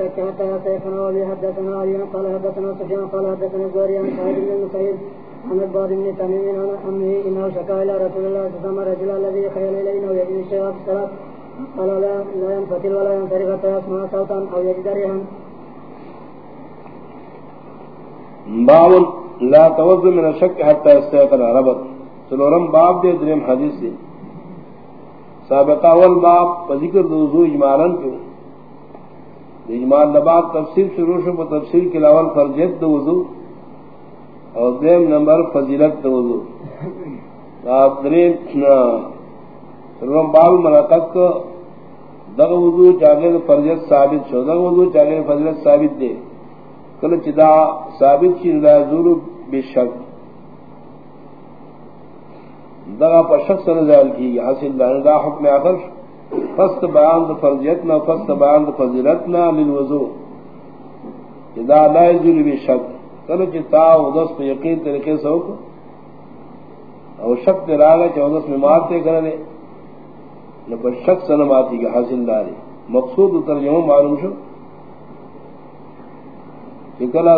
الشك حتى يستيقن وبي حدثنا علي قال حدثنا سفيان قال حدثنا الزهري عن سعيد بن المسيب عن البار بن تميم عن امه انه شكا الى رسول الله صلى الله عليه وسلم رجل الذي خيل اليه انه يجد الشيء في الصلاه قال لا لا ينفتل ولا ينصرف حتى يسمع صوتا او يجد ريحا باب لا توضع من الشك حتى يستيقن ربط. سلورم باب دے دریم حدیث دے. سابقہ اول باب پا ذکر دو وضو اجمالاً کیوں؟ اجمال نبات تفسیر شروع شو پا تفسیر کے لاول فرجت دو وضو اور دیم نمبر فضیلت دو وضو۔ آپ درین سلورم باب ملاقات کو دغ وضو چاگے فرجت ثابت شو۔ دغ وضو چاگے فضیلت ثابت دے۔ کل چدا ثابت چی لا زور بشک دغا پر شخص نزال کی، حاصل دا دا حکم آخر۔ فست بیان دا فرضیتنا فست بیان دا فضیلتنا للوضو چدا لا زور بشک کل چتا ودس پہ یقین طریقے سے ہوکو او شک تے راگا چا ودس میں مارتے کرنے نہ پر شخص نماتی کی حاصل داری مقصود ترجمہ معلوم شو. کلا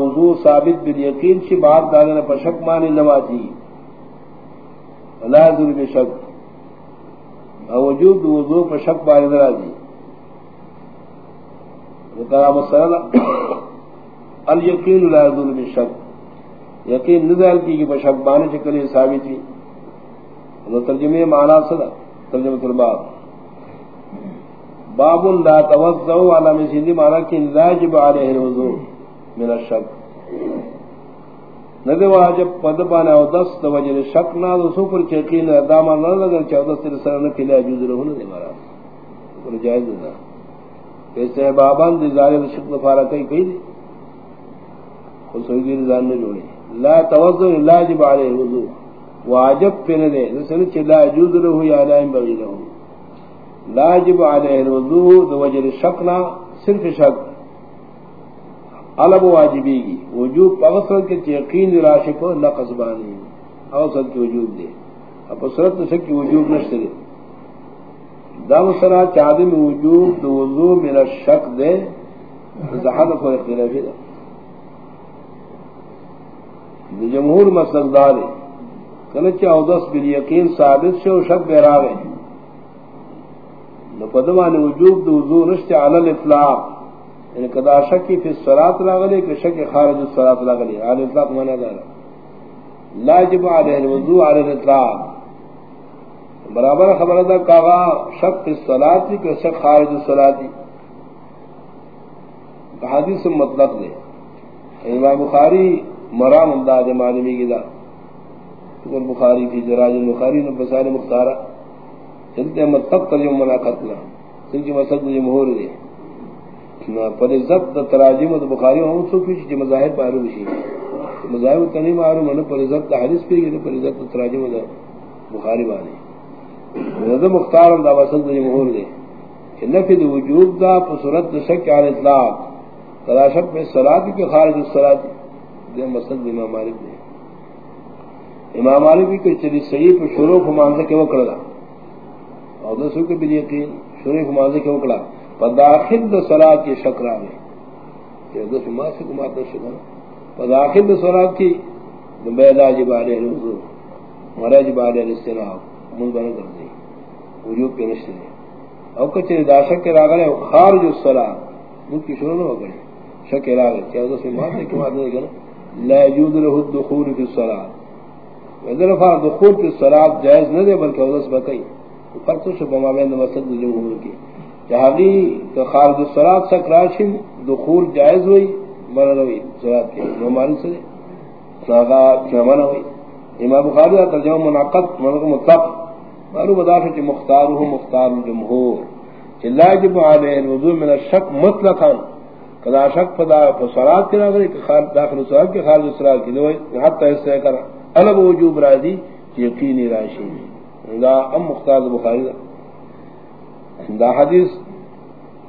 وضو ثابت بال یقین سے بات ڈالنے پر شک مانی نمازی ولا ذل بشک وجود وضو پر شک بانی نمازی کلام السلام الیقین لا ذل بشک یقین نزل کی کہ شک بانی سے کلی ثابت تھی ترجمے معنی صدا ترجمہ الباب. باب لا توضع على مسجد معنی کہ لا يجب عليه الوضوء من الشک. ندی واجب پد پانا او دس دو وجر شک نا دو سو پر چیقین داما نا لگر چاو دس تیر سر نکی لیا جوز رہو نا دی مارا۔ پر جائز دا کیسے بابان دی زاری دا شک دفارا کئی کئی دی خود سوئی گیر زان نے جوڑی۔ لا توضو لا جب علی وضو۔ واجب پین دے۔ جسے چی لا جوز رہو یا لا انبغی رہو۔ لا جب علی الوضو، دو وجر شک نا صرف شک۔ علب واجبی گی وجوب اغسرت کے یقین راشی کو نقص بانی۔ اوسط کی وجوب دے۔ اب سرت سک کی وجوب نشتے دے۔ دام سرا چادم وجوب دو وضو من الشک دے زحد کو اختلافی دے۔ جمہور مسلک دارے کلچ اودس بل یقین ثابت سے شک بیراوے نو پدمان وجوب دو وضو نشتے علی الاطلاق۔ یعنی کدا شکی فی الصلاة لاغلی کہ شک خارج الصلاة لاغلی علی اطلاق مانا دارا لا جب علیہ الوضوع علی الاطلاق. برابر خبر دا کاغا شک فی الصلاة تھی کہ شک خارج الصلاة تھی حدیث مطلق دے امام بخاری مرام امداد معلومی کی دا. تکر بخاری فی جراج البخاری نے بسار مختارہ چلتے مطلق ترجم ملاقات لا سنچ مسد جمہور دے پر عزت تراجم د بخاری ہوں سو کچھ جو مذاہب معلوم شی مذاہب تنی معلوم ہے پر عزت حدیث پہ گئے پر عزت تراجم د بخاری والے رضا مختار دا وسط جمہور دے کہ نفی دی وجوب دا، پر صورت د شک علی اطلاق۔ کلا شک میں صلاة کے خارج الصلاة دے مسد امام مالک دے امام مالک بھی کہ چلی صحیح پر شروع فمانزہ کے وقت لگا اور دوسروں کے بھی یقین شروع فمانزہ کے وقت لگا پداخل دا صلاة کی شکرہ میں کہ دو سے سے کمات دا شکرہ پداخل دا صلاة کی، دو بیدا جب آلے الوضو مرہ جب من بنا کر دی وجود کے نشتے او کچھ دا شک راگلے خارج الصلاة مجھ کی شروع نہ وگڑی شک راگلے کیا دو سے سے کمات دا شکرہ لا يجوز له الدخول في الصلاة وإذا رفع دخول في الصلاة جائز نہ بلکہ ودس بکئی فرق تو شبہ مابین مسجد جمہور کی۔ جہاگی تو خارج الصلاة سکراشی دخول جائز ہوئی مرد ہوئی کے نومانی سے ساگا چمن ہوئی۔ امام بخاری کا ترجمہ منعقد منعقد مطلق۔ معلوم بداشت چی مختارہ مختار الجمہور۔ چی لا جب علیہ الوضوع من الشک مطلقا۔ کدا شک پدا صلاة کی ناگری کہ داخل الصلاة کی خارج الصلاة کی نوئی حتی اس سے کرا علم وجوب راضی چی یقینی راشی دا ام مختار بخاری دا۔ دا حدیث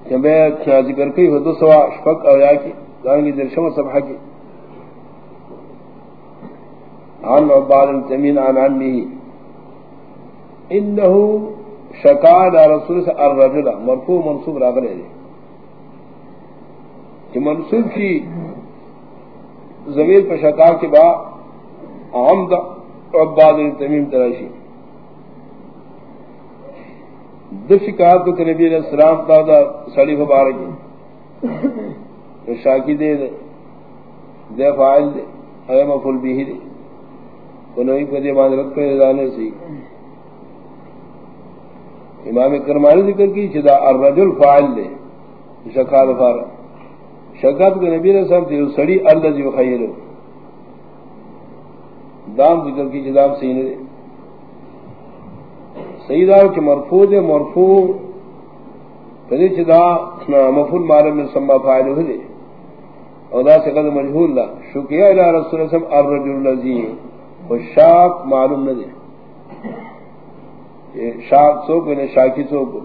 کہ میں ذکر کی ہو، دو سوا شفق او یا کی، دانگی درشم صبح کی۔ عن عباد التمین عن عنی انہو شکا رسول سے الرجل، مرفوع منصوب راغلے دے۔ کہ منصوب کی زمین پر شکا کے با عمد عباد تمیم تراشی۔ دو شکایت کو نبی علیہ السلام تا دا سڑی مبارکی تو شاکی دے دے۔ دے فائل دے۔ اے مفل بھی دے۔ کنوئی کو دے مادرت کو ادانے سی امام کرمانی ذکر کی چدا الرجل فاعل دے۔ شکا دفارا شکات کو نبی علیہ السلام تھی سڑی اللہ جی خیر دام ذکر کی جدام سینے دے۔ سیدہ کہ مرفوع دے، مرفوع پدی چدا مفعول معلوم من سما فاعل ہو دے۔ اور دا سے قد مجہول لا شکیہ الہ رسول اللہ صلی اللہ علیہ وسلم، الرجل الذی خشاک معلوم نہ دے شاک سو کو نے شاکی سو کو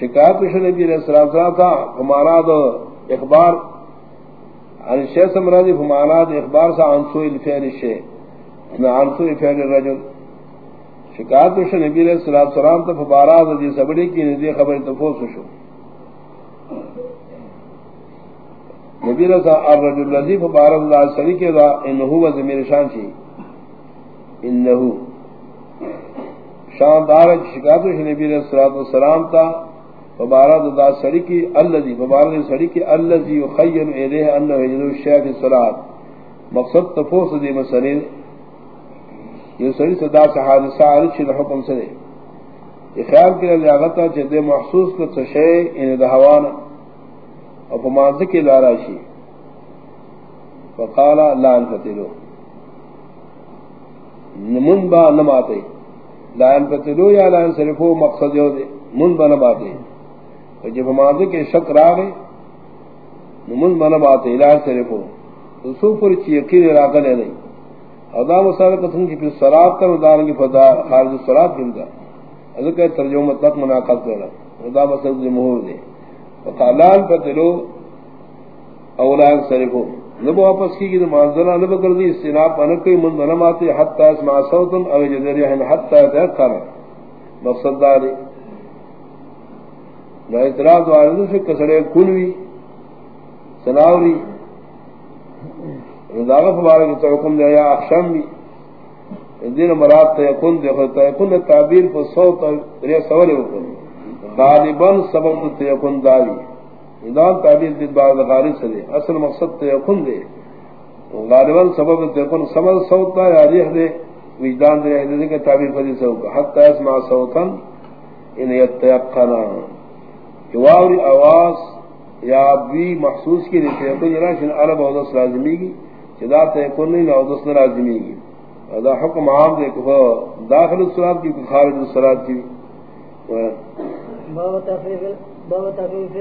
شکایت نبی علیہ السلام صلی تھا ہمارا دو اخبار، عن الشيء سمرادي فمعنات اخبار سا عن سوء الفعل الشيء عن سوء الرجل شکایت وشو، نبی علیہ السلام سلام تا فبارات دی سبڑی کی ندی خبر تفوس وشو نبی علیہ السلام الرجل لذی فبارات اللہ سلی کے دا انہو و زمیر شان چی انہو شاندار شکایت وشو، نبی علیہ السلام تا فبارد دا سڑی کی اللذی فبارد سڑی کی اللذی یخیل ایلیہ انہو یجدو الشیع فی الصلاة. مقصد تفوس دی مسئلین یعنی یہ سڑی صدا سے حادثہ عرض چھل حکم سے دے یہ خیال کے لیے آگتا چھے دے محسوس کر تشے ان دہوانا اور فمانز کی دارا شی فقالا لا انفتلو نمون با نماتے. لا انفتلو یا لا انصرفو مقصد یو دے. من با نماتے. جب ماضی کے شک راگے نمون من بات علاج صرف ہو تو سو پر چی یقین راگا نہیں. ادا مسائل قسم کی پھر سراب کر ادارے کی فضا خارج سراب کن کا اگر کہ ترجمہ تک مناقض کرنا ادا مسائل جمہور دے فقالان فتلو اولاد صرف ہو نبو واپس کی کہ مانزلہ نبو کر دی استناب انکی من من آتے حتی اسمع صوتن، او جدریہ حتی اتحق اتحقنا مقصد داری نہ اعتراض والد سے کسڑے کنوی سناوری داغت تو حکم اخشم دین مراد تعبیر کو سوال حکم غالباً سبب داری۔ ادان تعبیر دید سے دے۔ اصل مقصد دے۔ غالباً سبب تیکن سبب صوت دا یا ریح دے۔ وجدان دے دے کہ تعبیر فضی سوک حتی اسمع صوتاً ان یتیقنا۔ جواری آواز یا بھی محسوس کی لیتے ہیں راشن عرب عودس لازمی کی چدا تیکن نہیں عودس لازمی کی ادا حکم عام دے کہ داخل السلام کی، خارج السلام کی۔ باب تفریق باب تفریق